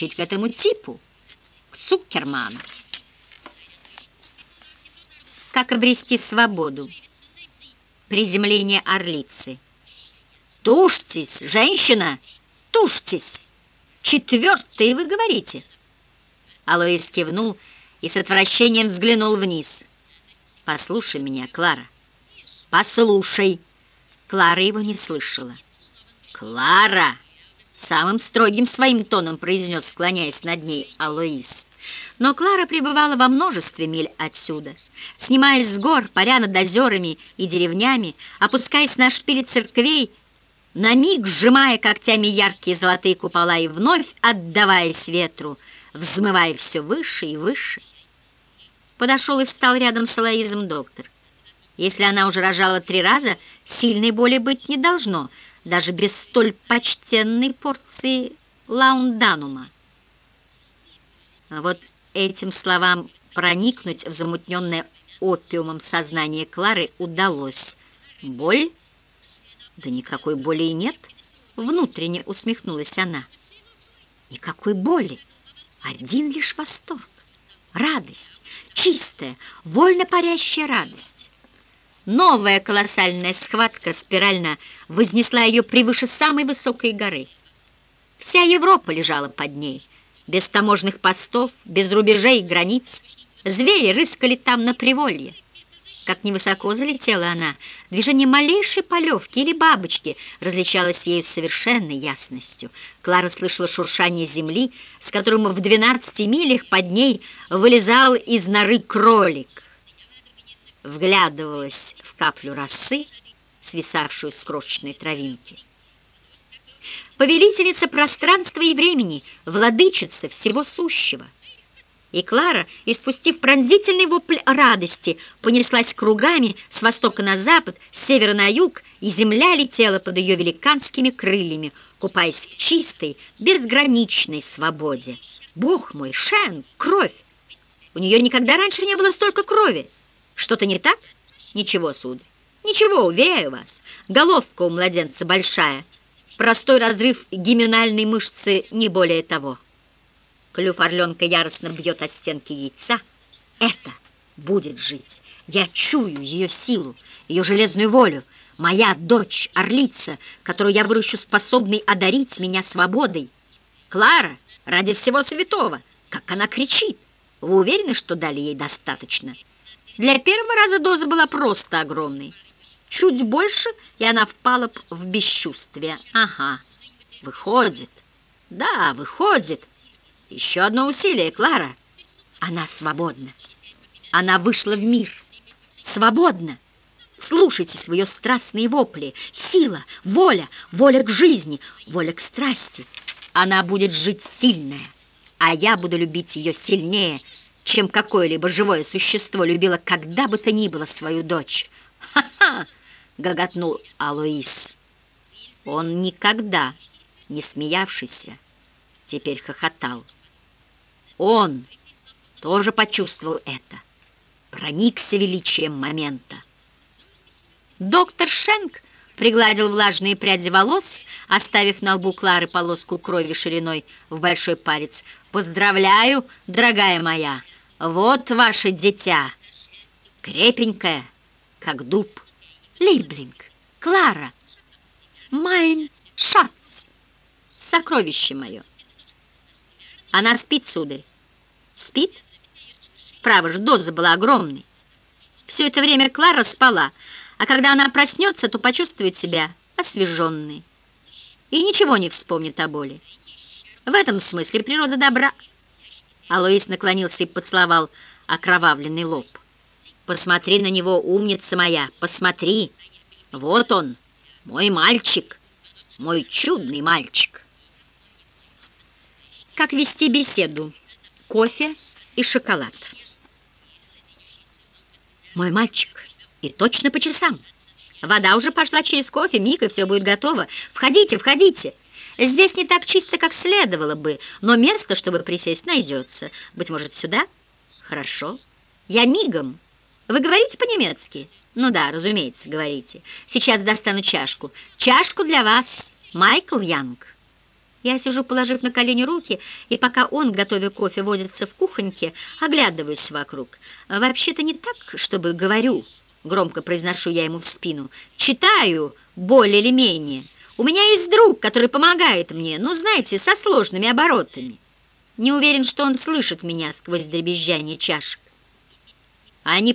подскочить к этому типу, к Цукерману. Как обрести свободу? Приземление орлицы. Тушьтесь, женщина, тушьтесь. Четвертый, вы говорите? Алоис кивнул и с отвращением взглянул вниз. Послушай меня, Клара. Послушай. Клара его не слышала. Клара! Самым строгим своим тоном произнес, склоняясь над ней, Алоис. Но Клара пребывала во множестве миль отсюда, снимаясь с гор, паря над озерами и деревнями, опускаясь на шпили церквей, на миг сжимая когтями яркие золотые купола и вновь отдаваясь ветру, взмывая все выше и выше. Подошел и встал рядом с Алоизом доктор. Если она уже рожала три раза, сильной боли быть не должно, даже без столь почтенной порции лаунданума. А вот этим словам проникнуть в замутненное опиумом сознание Клары удалось. Боль? Да никакой боли и нет. Внутренне усмехнулась она. Никакой боли. Один лишь восторг. Радость. Чистая, вольно парящая радость. Новая колоссальная схватка спирально вознесла ее превыше самой высокой горы. Вся Европа лежала под ней — без таможенных постов, без рубежей и границ. Звери рыскали там на приволье. Как невысоко залетела она, движение малейшей полевки или бабочки различалось ею с совершенной ясностью. Клара слышала шуршание земли, с которым в двенадцати милях под ней вылезал из норы кролик. Вглядывалась в каплю росы, свисавшую с крошечной травинки повелительница пространства и времени, владычица всего сущего. И Клара, испустив пронзительный вопль радости, понеслась кругами с востока на запад, с севера на юг, и земля летела под ее великанскими крыльями, купаясь в чистой, безграничной свободе. Бог мой, Шен, кровь! У нее никогда раньше не было столько крови. Что-то не так? Ничего, сударь. Ничего, уверяю вас. Головка у младенца большая — Простой разрыв гименальной мышцы, не более того. Клюв орленка яростно бьет о стенки яйца. Это будет жить. Я чую ее силу, ее железную волю. Моя дочь, орлица, которую я выращу способной одарить меня свободой. Клара, ради всего святого, как она кричит. Вы уверены, что дали ей достаточно? Для первого раза доза была просто огромной. Чуть больше, и она впала в бесчувствие. Ага, выходит. Да, выходит. Еще одно усилие, Клара. Она свободна. Она вышла в мир. Свободна. Слушайтесь в ее страстные вопли. Сила, воля, воля к жизни, воля к страсти. Она будет жить сильная, а я буду любить ее сильнее, чем какое-либо живое существо любило когда бы то ни было свою дочь. Ха-ха! гоготнул Алоис. Он никогда не смеявшийся теперь хохотал. Он тоже почувствовал это, проникся величием момента. Доктор Шенк пригладил влажные пряди волос, оставив на лбу Клары полоску крови шириной в большой палец. «Поздравляю, дорогая моя! Вот ваше дитя! Крепенькое, как дуб!» Лейблинг, Клара, Майн Шац, сокровище мое. Она спит, сударь. Спит? Право же, доза была огромной. Все это время Клара спала, а когда она проснется, то почувствует себя освеженной и ничего не вспомнит о боли. В этом смысле природа добра. Алоис наклонился и поцеловал окровавленный лоб. Посмотри на него, умница моя, посмотри. Вот он, мой мальчик, мой чудный мальчик. Как вести беседу? Кофе и шоколад. Мой мальчик, и точно по часам. Вода уже пошла через кофе, миг, и все будет готово. Входите, входите. Здесь не так чисто, как следовало бы, но место, чтобы присесть, найдется. Быть может, сюда? Хорошо. Я мигом. Вы говорите по-немецки? Ну да, разумеется, говорите. Сейчас достану чашку. Чашку для вас, Майкл Янг. Я сижу, положив на колени руки, и пока он, готовя кофе, возится в кухоньке, оглядываюсь вокруг. Вообще-то не так, чтобы говорю, громко произношу я ему в спину. Читаю более или менее. У меня есть друг, который помогает мне, ну, знаете, со сложными оборотами. Не уверен, что он слышит меня сквозь дребезжание чашек. Они